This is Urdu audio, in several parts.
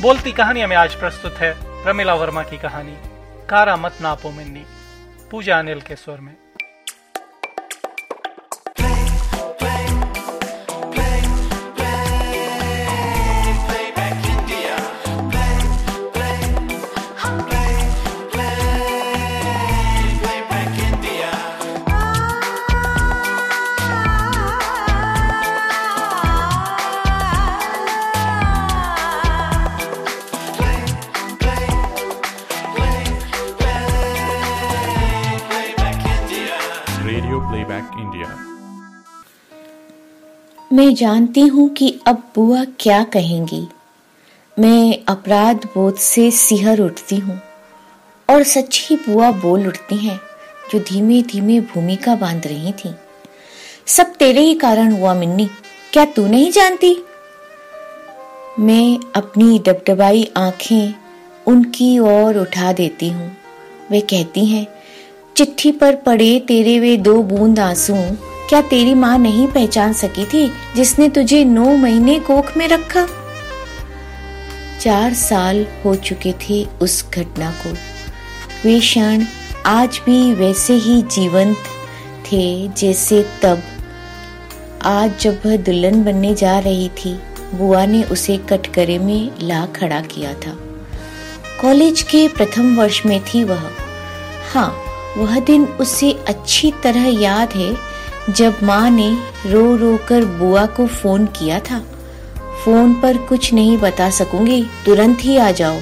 بولتی کہانیاں میں آج پرستت ہے رمیلا ورما کی کہانی کارا مت ناپو منی پوجا انل کے سور میں میں جانتی ہوں کہ اب بوا کیا کہیں گی۔ میں اپرادھ بودھ سے سہر اٹھتی ہوں اور سچی بوا بول اٹھتی ہیں جو دھیمے دھیمے بھومکا باندھ رہی تھی سب تیرے ہی کارن ہوا منی، کیا تو نہیں جانتی؟ میں اپنی ڈبڈبائی آنکھیں ان کی اور اٹھا دیتی ہوں۔ وہ کہتی ہیں، چٹھی پر پڑے تیرے وے دو بوند آنسو۔ کیا تیری ماں نہیں پہچان سکی تھی جس نے تجھے نو مہینے کوکھ میں رکھا؟ چار سال ہو چکے تھے اس گھٹنا کو۔ وہ شن آج بھی ویسے ہی جیونت تھے جیسے تب۔ آج جب وہ دلہن بننے جا رہی تھی، بوا نے اسے کٹ کرے میں لا کھڑا کیا تھا۔ کالج کے پرتھم ورش میں تھی وہ۔ ہاں وہ دن اسے اچھی طرح یاد ہے جب ماں نے رو رو کر بوا کو فون کیا تھا، فون پر کچھ نہیں بتا سکوں گی، ترنت ہی آ جاؤ۔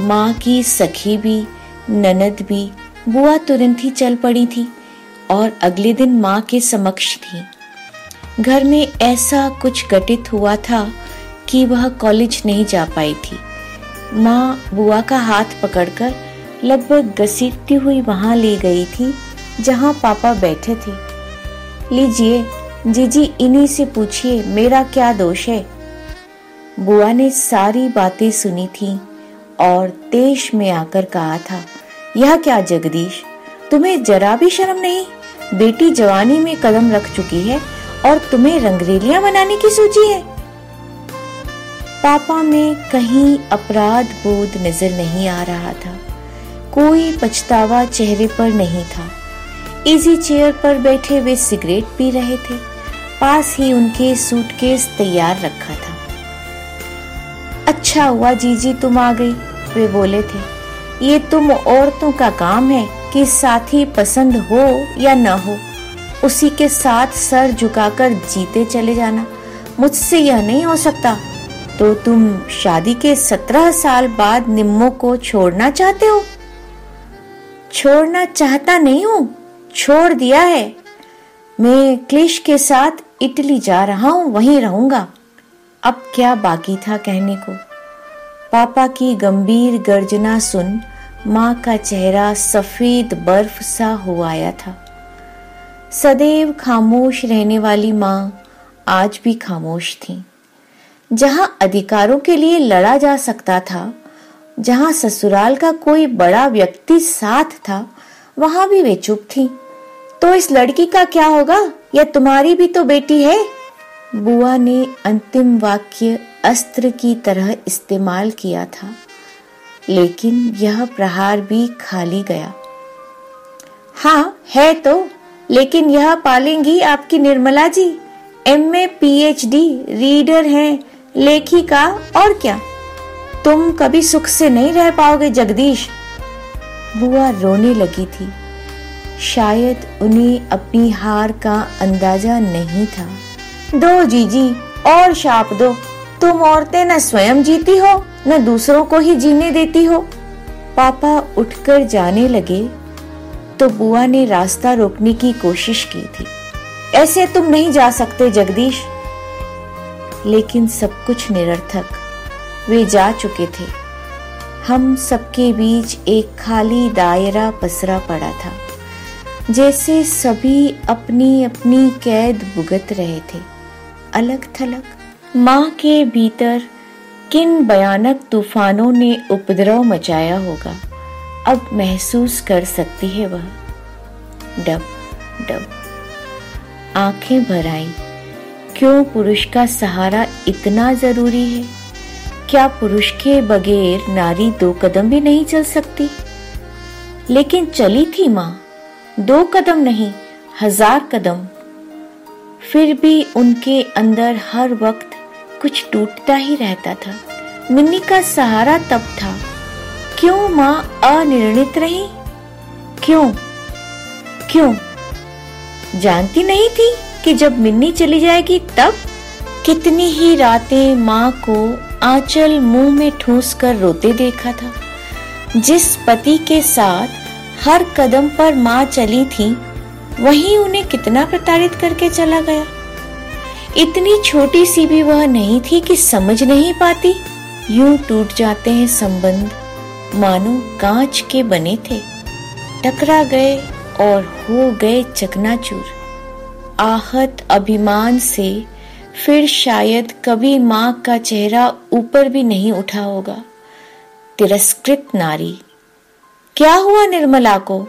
ماں کی سکھی بھی، نند بھی، بوا ترنت ہی چل پڑی تھی اور اگلے دن ماں کے سمکش تھی۔ گھر میں ایسا کچھ گٹت ہوا تھا کہ وہ کالج نہیں جا پائی تھی۔ ماں بوا کا ہاتھ پکڑ کر لگ بھگ گسیٹتی ہوئی وہاں لے گئی تھی۔ جہاں پاپا بیٹھے تھے۔ لیجیے جی جی انہی سے پوچھئے، میرا کیا دوش ہے؟ بوا نے ساری باتیں سنی تھی اور تیش میں آ کر کہا تھا یہ کیا جگدیش، تمہیں ذرا بھی شرم نہیں؟ بیٹی جوانی میں قدم رکھ چکی ہے اور تمہیں رنگریلیاں بنانے کی سوچی ہے۔ پاپا میں کہیں اپرادھ بودھ نظر نہیں آ رہا تھا۔ کوئی پچھتاوا چہرے پر نہیں تھا۔ ایزی چیئر پر بیٹھے ہوئے سگریٹ پی رہے تھے۔ پاس ہی ان کے سوٹ کیس تیار رکھا تھا۔ اچھا ہوا جی جی تم آ گئی۔ وہ بولے تھے، یہ تم عورتوں کا کام ہے کہ ساتھی پسند ہو یا نہ ہو، اسی کے ساتھ سر جھکا کر جیتے چلے جانا۔ مجھ سے یہ نہیں ہو سکتا۔ تو تم شادی کے سترہ سال بعد نمو کو چھوڑنا چاہتے ہو؟ چھوڑنا چاہتا نہیں ہوں۔ چھوڑ دیا ہے۔ میں کلش کے ساتھ اٹلی جا رہا ہوں، وہیں رہوں گا۔ اب کیا باقی تھا کہنے کو؟ پاپا کی گمبیر گرجنا سن ماں کا چہرہ سفید برف سا ہو آیا تھا۔ سدیو خاموش رہنے والی ماں آج بھی خاموش تھی۔ جہاں ادھیکاروں کے لیے لڑا جا سکتا تھا، جہاں سسرال کا کوئی بڑا ویکتی ساتھ تھا، وہاں بھی وہ چپ تھی۔ تو اس لڑکی کا کیا ہوگا؟ یا تمہاری بھی تو بیٹی ہے؟ بوا نے انتم واقع استر کی طرح استعمال کیا تھا، لیکن یہ پرہار بھی کھالی گیا۔ ہاں ہے تو، لیکن یہ پالیں گی آپ کی Nirmala ji. M A, P H D, reader ہیں، لیکھی کا اور کیا۔ تم کبھی سکھ سے نہیں رہ پاؤ گے جگدیش۔ بوا رونے لگی تھی۔ شاید انہیں اپنی ہار کا اندازہ نہیں تھا۔ دو جی جی اور شاپ دو۔ تم عورتیں نہ سوئم جیتی ہو، نہ دوسروں کو ہی جینے دیتی ہو۔ پاپا اٹھ کر جانے لگے۔ تو بوا نے راستہ روکنے کی کوشش کی تھی۔ ایسے تم نہیں جا سکتے جگدیش۔ لیکن سب کچھ نرتھک وہ جا چکے تھے۔ ہم سب کے بیچ ایک خالی دائرہ پسرا پڑا تھا۔ جیسے سبھی اپنی اپنی قید بگت رہے تھے۔ الگ تھلگ۔ ماں کے بھیتر کن بیانک طوفانوں نے اپدرو مچایا ہوگا۔ اب محسوس کر سکتی ہے وہ۔ ڈب ڈب۔ آنکھیں بھر آئیں۔ کیوں پروش کا سہارا اتنا ضروری ہے؟ کیا پورش کے بغیر ناری دو قدم بھی نہیں چل سکتی؟ لیکن چلی تھی ماں۔ دو قدم نہیں، ہزار قدم۔ پھر بھی ان کے اندر ہر وقت کچھ ٹوٹتا ہی رہتا تھا۔ منی کا سہارا تب تھا۔ کیوں ماں انرنت رہی؟ کیوں؟ کیوں؟ جانتی نہیں تھی کہ جب منی چلی جائے گی تب کتنی ہی راتیں ماں کو آنچل منہ میں ٹھوس کر روتے دیکھا تھا۔ جس پتی کے ساتھ ہر قدم پر ماں چلی تھی وہیں انہیں کتنا پرتاڑت کر کے چلا گیا۔ اتنی چھوٹی سی بھی وہ نہیں تھی کہ سمجھ نہیں پاتی۔ یوں ٹوٹ جاتے ہیں سمبند، مانو کانچ کے بنے تھے۔ ٹکرا گئے اور ہو گئے چکنا چور۔ آہت ابھیمان سے پھر شاید کبھی ماں کا چہرہ اوپر بھی نہیں اٹھا ہوگا۔ ترسکرت ناری۔ کیا ہوا نرملا کو؟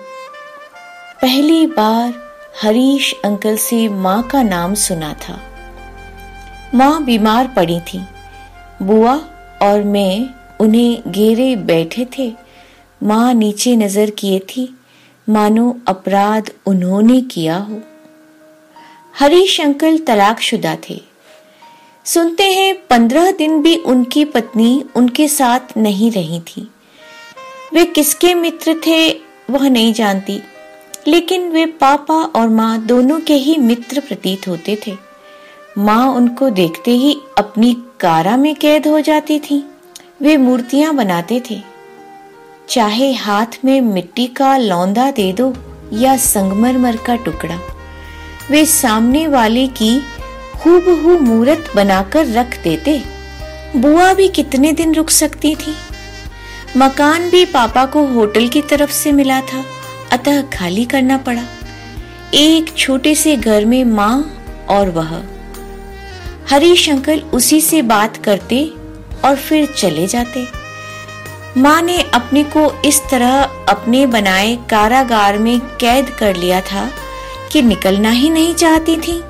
پہلی بار ہریش انکل سے ماں کا نام سنا تھا۔ ماں بیمار پڑی تھی۔ بوا اور میں انہیں گھیرے بیٹھے تھے۔ ماں نیچے نظر کیے تھی۔ مانو اپرادھ انہوں نے کیا ہو۔ ہریش انکل طلاق شدہ تھے۔ سنتے ہیں پندرہ دن بھی ان کی پتنی ان کے ساتھ نہیں رہی تھی۔ وہ کس کے متر تھے وہ نہیں جانتی۔ لیکن وہ پاپا اور ماں دونوں کے ہی متر پرتیت ہوتے تھے۔ ماں ان کو دیکھتے ہی اپنی کارا میں قید ہو جاتی تھی۔ وہ مورتیاں بناتے تھے۔ چاہے ہاتھ میں مٹی کا لوندا دے دو یا سنگمر مر کا ٹکڑا۔ وہ سامنے والے کی خوب ہو مورت بنا کر رکھ دیتے۔ بوا بھی کتنے دن رک سکتی تھی؟ مکان بھی پاپا کو ہوٹل کی طرف سے ملا تھا۔ اتہ خالی کرنا پڑا۔ ایک چھوٹے سے گھر میں ماں اور وہ۔ ہری شنکر اسی سے بات کرتے اور پھر چلے جاتے۔ ماں نے اپنے کو اس طرح اپنے بنائے کاراگار میں قید کر لیا تھا کہ نکلنا ہی نہیں چاہتی تھی۔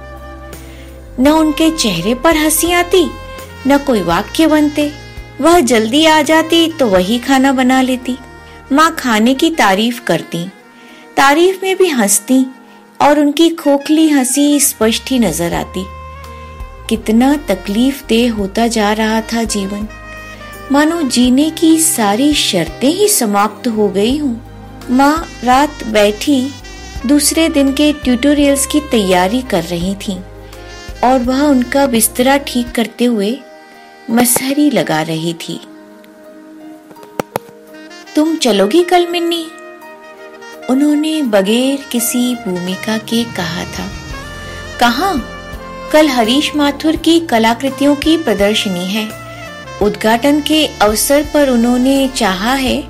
نہ ان کے چہرے پر ہنسی آتی، نہ کوئی واقع بنتے۔ وہ جلدی آ جاتی تو وہی کھانا بنا لیتی۔ ماں کھانے کی تعریف کرتی۔ تعریف میں بھی ہستی اور ان کی کھوکھلی ہنسی اسپشٹ ہی نظر آتی۔ کتنا تکلیف دہ ہوتا جا رہا تھا جیون۔ مانو جینے کی ساری شرطیں ہی سماپت ہو گئی ہوں۔ ماں رات بیٹھی دوسرے دن کے ٹیوٹوریلز کی تیاری کر رہی تھی اور وہ ان کا بسترا ٹھیک کرتے ہوئے مسہری لگا رہی تھی۔ تم چلو گی کل منی؟ انہوں نے بغیر کسی بھومکا کے کہا تھا۔ کہاں؟ کل ہریش ماتھر کی کلاکرتیوں کی پردرشنی ہے۔ ادگاٹن کے اوسر پر انہوں نے چاہا ہے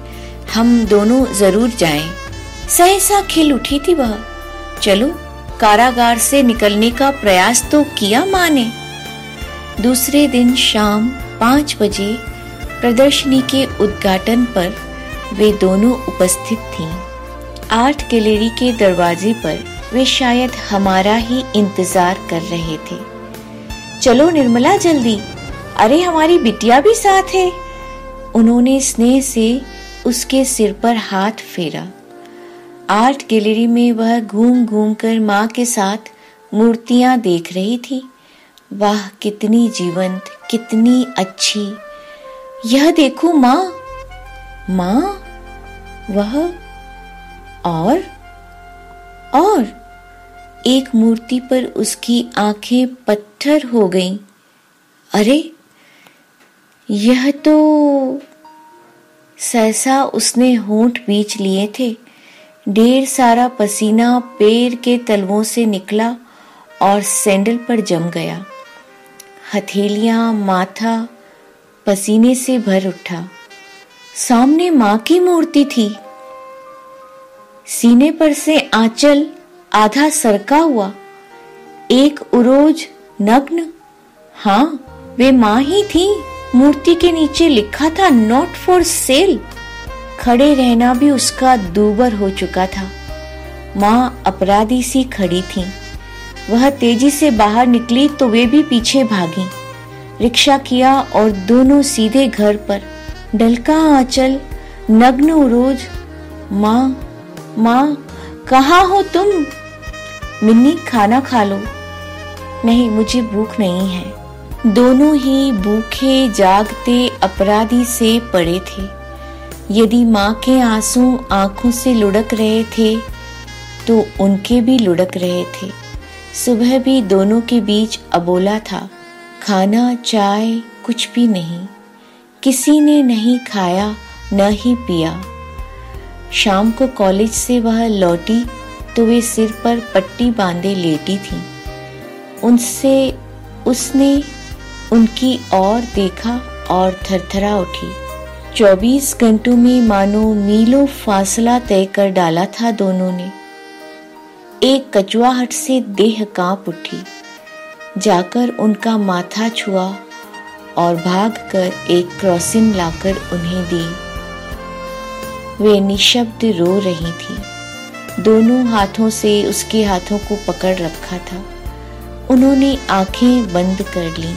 ہم دونوں ضرور جائیں۔ سہسا کھل اٹھی تھی وہ۔ چلو، کاراگار سے نکلنے کا پریاس تو کیا ماں نے۔ دوسرے دن شام پانچ بجے پردرشنی کے ادگاٹن پر وہ دونوں اپستھت تھیں۔ آرٹ گیلری کے دروازے پر وہ شاید ہمارا ہی انتظار کر رہے تھے۔ چلو نرملا جلدی، ارے ہماری بٹیا بھی ساتھ ہے۔ انہوں نے اسنے سے اس کے سر پر ہاتھ پھیرا۔ آرٹ گیلری میں وہ گھوم گھوم کر ماں کے ساتھ مورتیاں دیکھ رہی تھی واہ، کتنی جیونت، کتنی اچھی۔ یہ دیکھو ماں۔ ماں وہ اور اور۔ ایک مورتی پر اس کی آنکھیں پتھر ہو گئیں۔ ارے، یہ تو سہسا اس نے ہونٹ بیچ لیے تھے۔ ڈھیر سارا پسینہ پیر کے تلووں سے نکلا اور سینڈل پر جم گیا۔ ہتھیلیاں ماتھا پسینے سے بھر اٹھا۔ سامنے ماں کی مورتی تھی۔ سینے پر سے آنچل آدھا سرکا ہوا۔ ایک اروج نگن۔ ہاں وہ ماں ہی تھی۔ مورتی کے نیچے لکھا تھا نوٹ فور سیل کھڑے رہنا بھی اس کا دوبر ہو چکا تھا۔ ماں اپرادی سی کھڑی تھیں۔ وہ تیزی سے باہر نکلی تو وہ بھی پیچھے بھاگی۔ رکشا کیا اور دونوں سیدھے گھر پر۔ ڈلکا آنچل، نگن اروج ماں ماں، کہاں ہو تم؟ منی، کھانا کھا لو۔ نہیں، مجھے بھوک نہیں ہے۔ دونوں ہی بھوکے، جاگتے اپرادھی سے پڑے تھے۔ یدی ماں کے آنسو آنکھوں سے لڑک رہے تھے، تو ان کے بھی لڑک رہے تھے۔ صبح بھی دونوں کے بیچ ابولا تھا۔ کھانا، چائے، کچھ بھی نہیں۔ کسی نے نہیں کھایا، نہ ہی پیا۔ شام کو کالج سے وہ لوٹی تو وہ سر پر پٹی باندھے لیٹی تھی۔ ان سے، اس نے ان کی اور دیکھا اور تھر تھرا اٹھی۔ چوبیس گھنٹوں میں مانو میلوں فاصلہ طے کر ڈالا تھا دونوں نے۔ ایک کچوا ہٹ سے دیہ کانپ اٹھی۔ جا کر ان کا ماتھا چھوا اور بھاگ کر ایک کراسنگ لا کر انہیں دی۔ وہ نشبد رو رہی تھی۔ دونوں ہاتھوں سے اس کے ہاتھوں کو پکڑ رکھا تھا۔ انہوں نے آنکھیں بند کر لی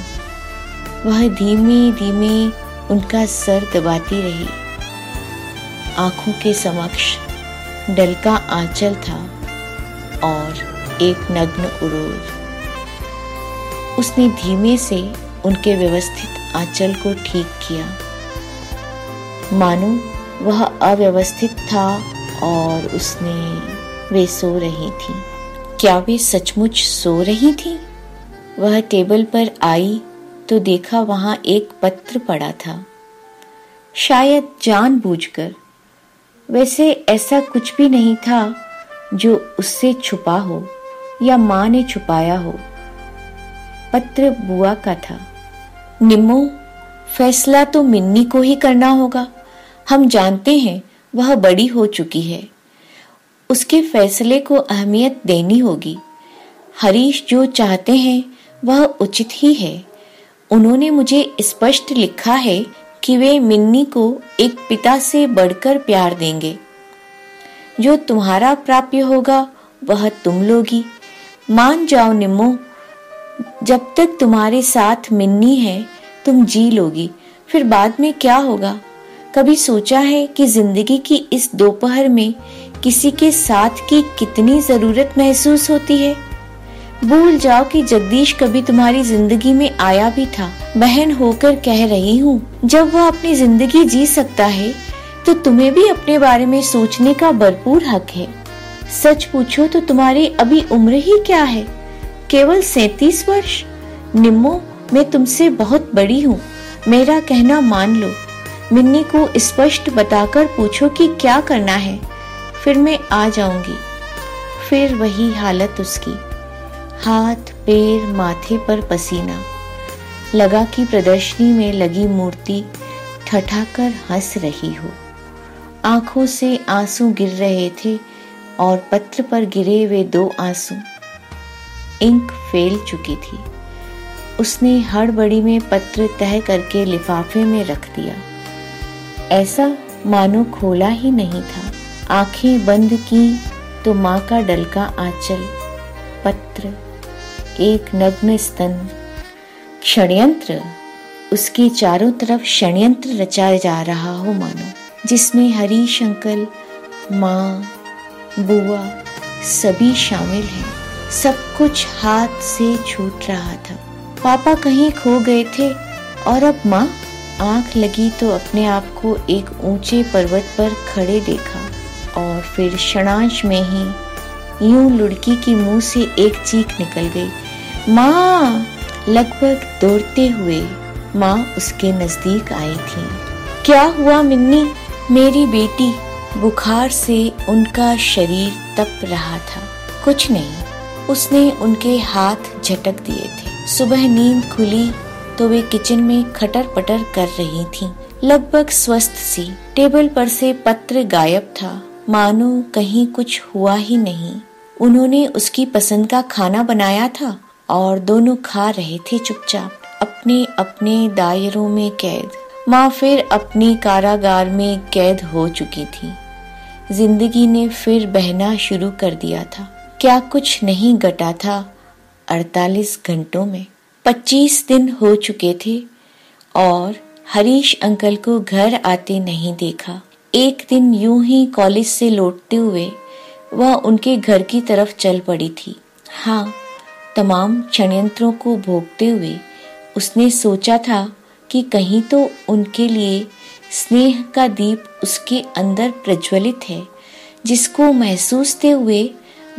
وہ دھیمے دھیمے ان کا سر دباتی رہی۔ آنکھوں کے سمکش ڈل کا آنچل تھا۔ اور ایک نگن اروج اس نے دھیمے سے ان کے ویوستھت آنچل کو ٹھیک کیا۔ مانو وہ اویوستھت تھا اور اس نے وہ سو رہی تھی۔ کیا وہ سچ مچ سو رہی تھی؟ وہ ٹیبل پر آئی تو دیکھا وہاں ایک پتر پڑا تھا۔ شاید جان بوجھ کر۔ ویسے ایسا کچھ بھی نہیں تھا جو اس سے چھپا ہو یا ماں نے چھپایا ہو۔ پتر بوا کا تھا۔ نمو، فیصلہ تو منی کو ہی کرنا ہوگا۔ ہم جانتے ہیں وہ بڑی ہو چکی ہے۔ اس کے فیصلے کو اہمیت دینی ہوگی۔ ہریش جو چاہتے ہیں وہ اچت ہی ہے۔ انہوں نے مجھے اسپشٹ لکھا ہے کہ وہ منی کو ایک پتا سے بڑھ کر پیار دیں گے۔ جو تمہارا پراپیہ ہوگا وہ تم لوگی۔ مان جاؤ نمو، جب تک تمہارے ساتھ منی ہے، تم جی لوگی۔ پھر بعد میں کیا ہوگا؟ کبھی سوچا ہے کہ زندگی کی اس دوپہر میں کسی کے ساتھ کی کتنی ضرورت محسوس ہوتی ہے؟ بھول جاؤ کہ جگدیش کبھی تمہاری زندگی میں آیا بھی تھا۔ بہن ہو کر کہہ رہی ہوں، جب وہ اپنی زندگی جی سکتا ہے تو تمہیں بھی اپنے بارے میں سوچنے کا بھرپور حق ہے۔ سچ پوچھو تو تمہاری ابھی عمر ہی کیا ہے؟ کیول سینتیس ورش۔ نمو، میں تم سے بہت بڑی ہوں۔ میرا کہنا مان لو۔ منی کو اسپشٹ بتا کر پوچھو کہ کیا کرنا ہے۔ پھر میں آ جاؤں گی۔ پھر وہی حالت اس کی۔ ہاتھ، پیر، ماتھے پر پسینہ۔ لگا کی پردرشنی میں لگی مورتی ٹھٹھا کر ہنس رہی ہو۔ آنکھوں سے آنسو گر رہے تھے اور پتر پر گرے ہوئے دو آنسو انک پھیل چکی تھی۔ اس نے ہڑ بڑی میں پتر تہ کر کے لفافے میں رکھ دیا۔ ایسا مانو کھولا ہی نہیں تھا۔ آنکھیں بند کی تو ماں کا ڈل کا پتر ایک نگن ستن۔ شڑینتر اس کے چاروں طرف شڑینتر رچا جا رہا ہو مانو۔ جس میں ہری شنکل، ماں، بوا سبھی شامل ہیں۔ سب کچھ ہاتھ سے چھوٹ رہا تھا۔ پاپا کہیں کھو گئے تھے اور اب ماں آنکھ لگی تو اپنے آپ کو ایک اونچے پروت پر کھڑے دیکھا۔ اور پھر شناش میں ہی یوں لڑکی کی منہ سے ایک چیخ نکل گئی۔ ماں، لگ بھگ دوڑتے ہوئے ماں اس کے نزدیک آئی تھی۔ کیا ہوا منی؟ میری بیٹی بخار سے ان کا شریر تپ رہا تھا۔ کچھ نہیں، اس نے ان کے ہاتھ جھٹک دیے تھے۔ صبح نیند کھلی تو وہ کچن میں کھٹر پٹر کر رہی تھی لگ بھگ سوستھ سی۔ ٹیبل پر سے پتر غائب تھا۔ مانو، کہیں کچھ ہوا ہی نہیں۔ انہوں نے اس کی پسند کا کھانا بنایا تھا اور دونوں کھا رہے تھے چپ چاپ۔ اپنے اپنے دائروں میں قید۔ ماں پھر اپنی کاراگار میں قید ہو چکی تھی۔ زندگی نے پھر بہنا شروع کر دیا تھا۔ کیا کچھ نہیں گٹا تھا اڑتالیس گھنٹوں میں۔ پچیس دن ہو چکے تھے اور ہریش انکل کو گھر آتے نہیں دیکھا۔ ایک دن یوں ہی کالج سے لوٹتے ہوئے وہ ان کے گھر کی طرف چل پڑی تھی۔ ہاں تمام چنیتروں کو بھوکتے ہوئے اس نے سوچا تھا کہ کہیں تو ان کے لیے سنیہ کا دیپ اس کے اندر پرجولت ہے۔ جس کو محسوستے ہوئے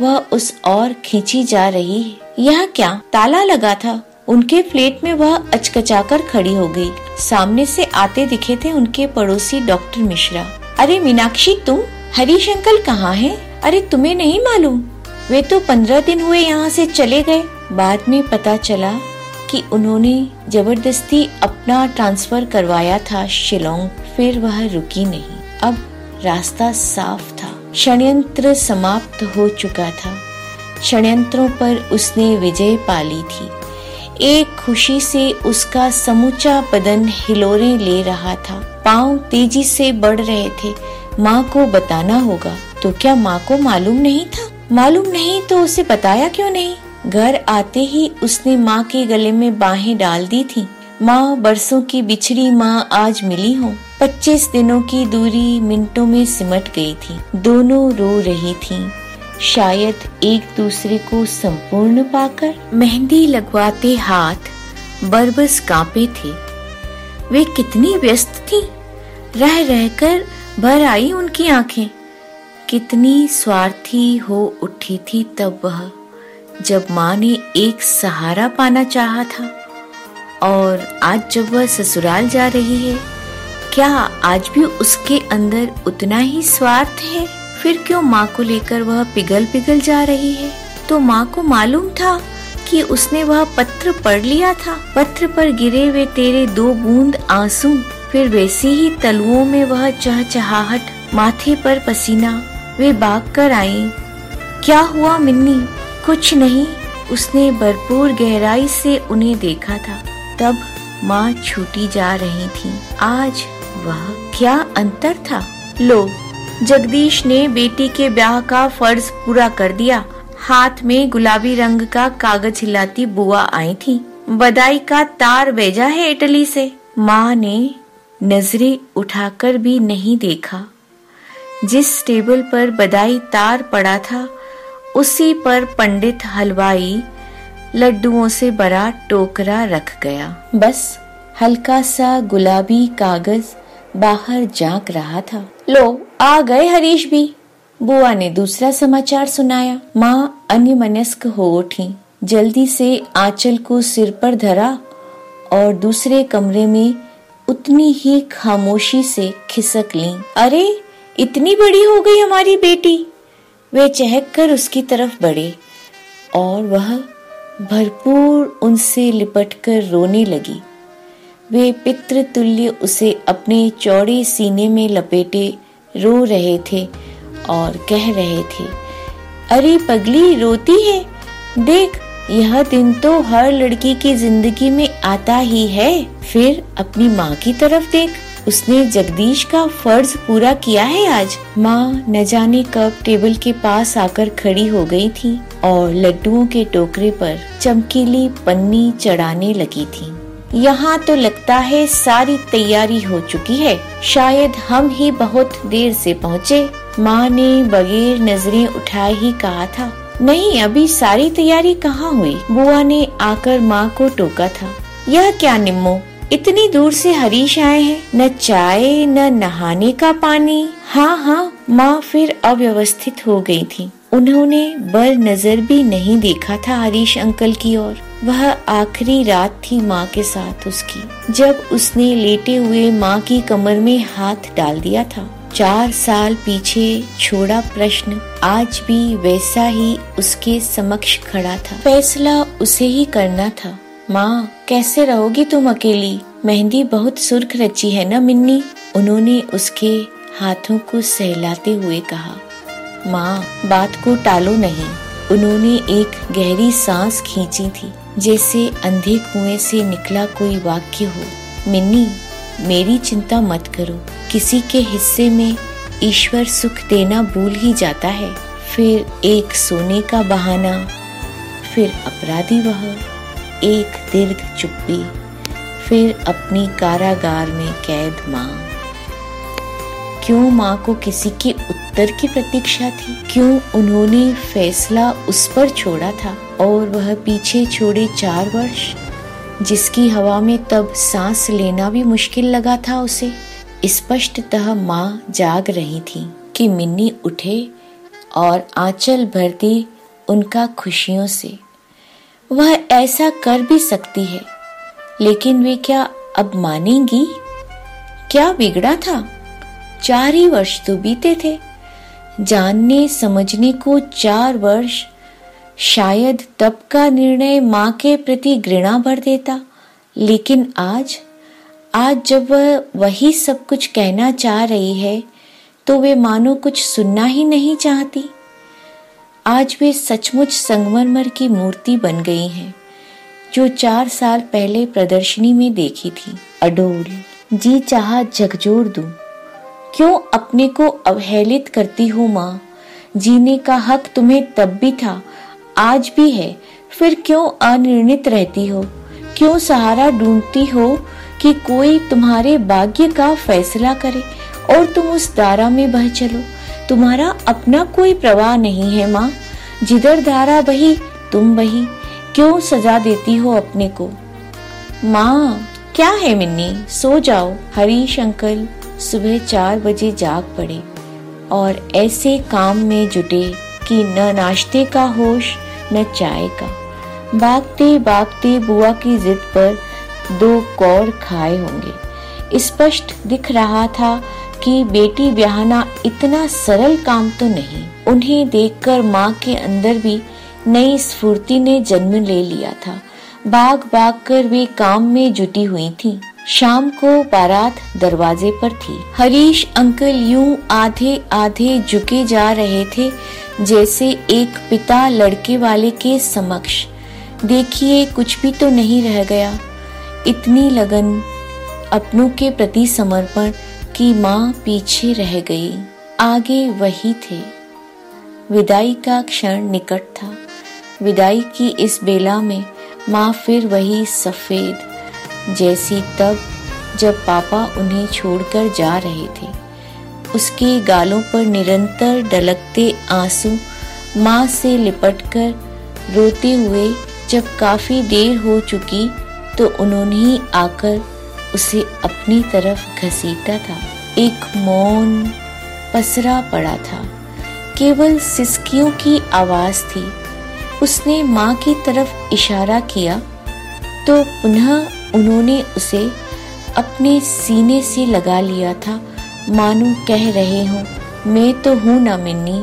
وہ اس اور کھینچی جا رہی ہے۔ یہاں کیا تالا لگا تھا؟ ان کے پلیٹ میں وہ اچکچا کر کھڑی ہو گئی۔ سامنے سے آتے دکھے تھے ان کے پڑوسی ڈاکٹر مشرا۔ ارے میناکشی، تم ہری انکل کہاں ہیں؟ ارے تمہیں نہیں معلوم؟ وہ تو پندرہ دن ہوئے یہاں سے چلے گئے۔ بعد میں پتا چلا کہ انہوں نے زبردستی اپنا ٹرانسفر کروایا تھا شیلونگ، پھر وہ رکی نہیں۔ اب راستہ صاف تھا۔ شنینتر سماپت ہو چکا تھا۔ شنینتروں پر اس نے وجے پالی تھی۔ ایک خوشی سے اس کا سموچہ بدن ہلورے لے رہا تھا۔ پاؤں تیزی سے بڑھ رہے تھے۔ ماں کو بتانا ہوگا۔ تو کیا ماں کو معلوم نہیں تھا؟ معلوم نہیں تو اسے بتایا کیوں نہیں؟ گھر آتے ہی اس نے ماں کے گلے میں باہیں ڈال دی تھی ماں برسوں کی بچھڑی ماں آج ملی ہو پچیس دنوں کی دوری منٹوں میں سمٹ گئی تھی۔ دونوں رو رہی تھی شاید ایک دوسرے کو سمپورن پا کر مہندی لگواتے ہاتھ بربس کانپے تھے۔ وہ کتنی ویست تھی رہ رہ کر بھر آئی ان کی آنکھیں۔ کتنی سوارتھی ہو اٹھی تھی تب وہ۔ جب ماں نے ایک سہارا پانا چاہا تھا اور آج جب وہ سسرال جا رہی ہے، کیا آج بھی اس کے اندر اتنا ہی سوارتھ ہے؟ پھر کیوں ماں کو لے کر وہ پگل پگل جا رہی ہے؟ تو ماں کو معلوم تھا کہ اس نے وہ پتر پڑھ لیا تھا۔ پتر پر گرے ہوئے تیرے دو بوند آنسو، پھر ویسی ہی تلوؤں میں وہ چہ چہاہٹ ماتھے پر پسینہ، وہ باغ کر آئی کیا ہوا منی؟ کچھ نہیں، اس نے بھرپور گہرائی سے انہیں دیکھا تھا۔ تب ماں چھوٹی جا رہی تھی۔ آج وہ کیا انتر تھا؟ لو، جگدیش نے بیٹی کے بیاہ کا فرض پورا کر دیا۔ ہاتھ میں گلابی رنگ کا کاغذ ہلاتی بوا آئی تھی۔ بدائی کا تار بھیجا ہے اٹلی سے۔ ماں نے نظریں اٹھا کر بھی نہیں دیکھا۔ جس ٹیبل پر بدائی تار پڑا تھا اسی پر پنڈت ہلوائی لڈوؤں سے بڑا ٹوکرا رکھ گیا۔ بس ہلکا سا گلابی کاغذ باہر جانک رہا تھا۔ لو، آ گئے ہریش بھی۔ بوا نے دوسرا سماچار سنایا۔ ماں ان منسک ہو اٹھی۔ جلدی سے آنچل کو سر پر دھرا اور دوسرے کمرے میں اتنی ہی خاموشی سے کھسک لیں۔ ارے، اتنی بڑی ہو گئی ہماری بیٹی۔ وہ چہک کر اس کی طرف بڑھے اور وہ بھرپور ان سے لپٹ کر رونے لگی۔ وہ پتر تلیہ اسے اپنے چوڑے سینے میں لپیٹے رو رہے تھے اور کہہ رہے تھے، ارے پگلی، روتی ہے؟ دیکھ یہ دن تو ہر لڑکی کی زندگی میں آتا ہی ہے۔ پھر اپنی ماں کی طرف دیکھ۔ اس نے جگدیش کا فرض پورا کیا ہے آج؟ ماں نہ جانے کب ٹیبل کے پاس آ کر کھڑی ہو گئی تھی اور لڈو کے ٹوکرے پر چمکیلی پنی چڑھانے لگی تھی۔ یہاں تو لگتا ہے ساری تیاری ہو چکی ہے۔ شاید ہم ہی بہت دیر سے پہنچے۔ ماں نے بغیر نظریں اٹھائے ہی کہا تھا، نہیں، ابھی ساری تیاری کہاں ہوئی؟ بوا نے آ کر ماں کو ٹوکا تھا۔ یہ کیا نمو؟ اتنی دور سے ہریش آئے ہیں، نہ چائے، نہ نہانے کا پانی۔ ہاں ہاں ماں پھر اویوستھت ہو گئی تھی انہوں نے بر نظر بھی نہیں دیکھا تھا ہریش انکل کی اور۔ وہ آخری رات تھی ماں کے ساتھ اس کی۔ جب اس نے لیٹے ہوئے ماں کی کمر میں ہاتھ ڈال دیا تھا۔ چار سال پیچھے چھوڑا پرشن، آج بھی ویسا ہی اس کے سمکش کھڑا تھا۔ فیصلہ اسے ہی کرنا تھا۔ ماں، کیسے رہو گی تم اکیلی؟ مہندی بہت سرخ رچی ہے نا منی؟ انہوں نے اس کے ہاتھوں کو سہلاتے ہوئے کہا۔ ماں، بات کو ٹالو نہیں۔ انہوں نے ایک گہری سانس کھینچی تھی، جیسے اندھے کنویں سے نکلا کوئی واقع ہو۔ منی، میری چنتا مت کرو۔ کسی کے حصے میں ایشور سکھ دینا بھول ہی جاتا ہے۔ پھر ایک سونے کا بہانہ، پھر اپرادھی بہار ایک درگ چپی، پھر اپنی کاراگار میں قید ماں۔ کیوں ماں کو کسی کے اتر کی پرتیشا تھی؟ کیوں انہوں نے فیصلہ اس پر چھوڑا تھا اور وہ پیچھے چھوڑے چار ورش جس کی ہوا میں تب سانس لینا بھی مشکل لگا تھا اسے۔ اسپشٹ تہ ماں جاگ رہی تھی کہ منی اٹھے اور آنچل بھر دی ان کا خوشیوں سے۔ وہ ایسا کر بھی سکتی ہے۔ لیکن وہ کیا اب مانیں گی؟ کیا بگڑا تھا؟ چار ہی ورش تو بیتے تھے۔ جاننے، سمجھنے کو چار ورش شاید تب کا نرنے ماں کے پرتی گرنا بھر دیتا۔ لیکن آج آج جب وہ وہی سب کچھ کہنا چاہ رہی ہے، تو وہ مانو کچھ سننا ہی نہیں چاہتی۔ آج وہ سچ مچ سنگمرمر کی مورتی بن گئی ہیں، جو چار سال پہلے پردرشنی میں دیکھی تھی۔ اڈول جی چاہا جگجوڑ دوں۔ کیوں اپنے کو اوہیلت کرتی ہو ماں؟ جینے کا حق تمہیں تب بھی تھا، آج بھی ہے۔ پھر کیوں انرنت رہتی ہو؟ کیوں سہارا ڈھونڈتی ہو کہ کوئی تمہارے باغیہ کا فیصلہ کرے اور تم اس دارا میں بہ چلو؟ تمہارا اپنا کوئی پرواہ نہیں ہے ماں۔ جدھر دھارا بہی، تم بہی، کیوں سزا دیتی ہو اپنے کو؟ ماں، کیا ہے منی؟ سو جاؤ۔ ہریش انکل صبح چار بجے جاگ پڑے۔ اور ایسے کام میں جٹے کہ نہ ناشتے کا ہوش، نہ چائے کا۔ باغتے باغتے بوا کی ضد پر دو کور کھائے ہوں گے۔ اسپشٹ دکھ رہا تھا کہ بیٹی بیاہنا اتنا سرل کام تو نہیں۔ انہیں دیکھ کر ماں کے اندر بھی نئی سفورتی نے جنم لے لیا تھا۔ باغ باغ کر وہ کام میں جٹی ہوئی تھی۔ شام کو بارات دروازے پر تھی۔ ہریش انکل یوں آدھے آدھے جھکے جا رہے تھے، جیسے ایک پتا لڑکے والے کے سمکش۔ دیکھیے، کچھ بھی تو نہیں رہ گیا۔ اتنی لگن اپنوں کے پرتی سمرپن کی ماں پیچھے رہ گئی، آگے وہی تھے۔ ودائی کا کشن نکٹ تھا۔ ودائی کی اس بیلا میں ماں پھر وہی سفید، جیسی تب جب پاپا انہیں چھوڑ کر جا رہے تھے۔ اس کے گالوں پر نرنتر ڈلکتے آنسو ماں سے لپٹ کر روتے ہوئے جب کافی دیر ہو چکی تو انہوں نے آ کر اسے اپنی طرف گھسیٹا تھا۔ ایک مون پسرا پڑا تھا۔ کیول سسکیوں کی آواز تھی۔ اس نے ماں کی طرف اشارہ کیا۔ تو پنہ انہوں نے اسے اپنے سینے سے لگا لیا تھا۔ مانو کہہ رہے ہوں، میں تو ہوں نہ منی۔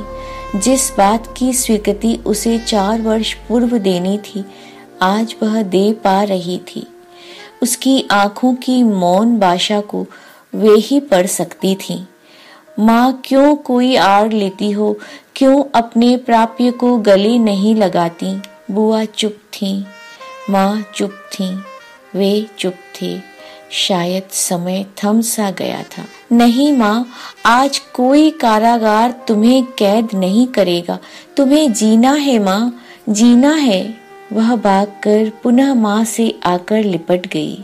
جس بات کی سویکتی اسے چار ورش پورو دینی تھی، آج وہ دے پا رہی تھی۔ اس کی آنکھوں کی مون باشا کو وہ ہی پڑھ سکتی تھی۔ ماں، کیوں کوئی آڑ لیتی ہو؟ کیوں اپنے پراپیہ کو گلے نہیں لگاتی؟ بوا چپ تھی، ماں چپ تھی، وہ چپ تھی۔ شاید سمے تھم سا گیا تھا۔ نہیں ماں، آج کوئی کاراگار تمہیں قید نہیں کرے گا۔ تمہیں جینا ہے ماں، جینا ہے۔ وہ بھاگ کر پنہ ماں سے آ کر لپٹ گئی۔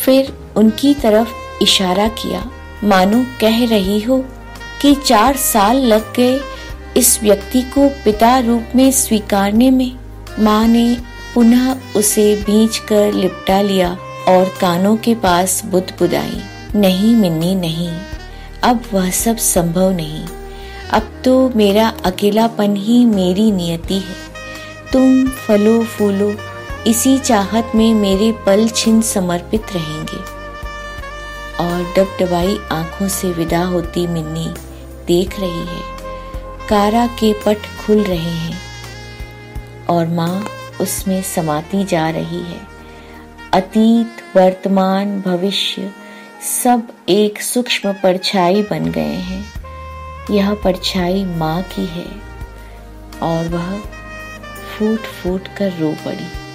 پھر ان کی طرف اشارہ کیا، مانو، کہہ رہی ہو کہ چار سال لگ گئے اس ویکتی کو پتا روپ میں سویکارنے میں۔ ماں نے پنہ اسے بیچ کر لپٹا لیا اور کانوں کے پاس بدھ بدائی۔ نہیں، منی، نہیں، اب وہ سب سمبھو نہیں۔ اب تو میرا اکیلا پن ہی میری نیتی ہے۔ تم پھلو پھولو اسی چاہت میں میرے پل چھن سمرپت رہیں گے۔ اور ڈب ڈبائی آنکھوں سے ودا ہوتی منی دیکھ رہی ہے۔ کارا کے پٹ کھل رہے ہیں۔ اور ماں اس میں سماتی جا رہی ہے۔ اتیت، ورتمان، بھوشیہ سب ایک سکشم پرچھائی بن گئے ہیں۔ یہ پرچھائی ماں کی ہے۔ اور وہ پھوٹ پھوٹ کر رو پڑی۔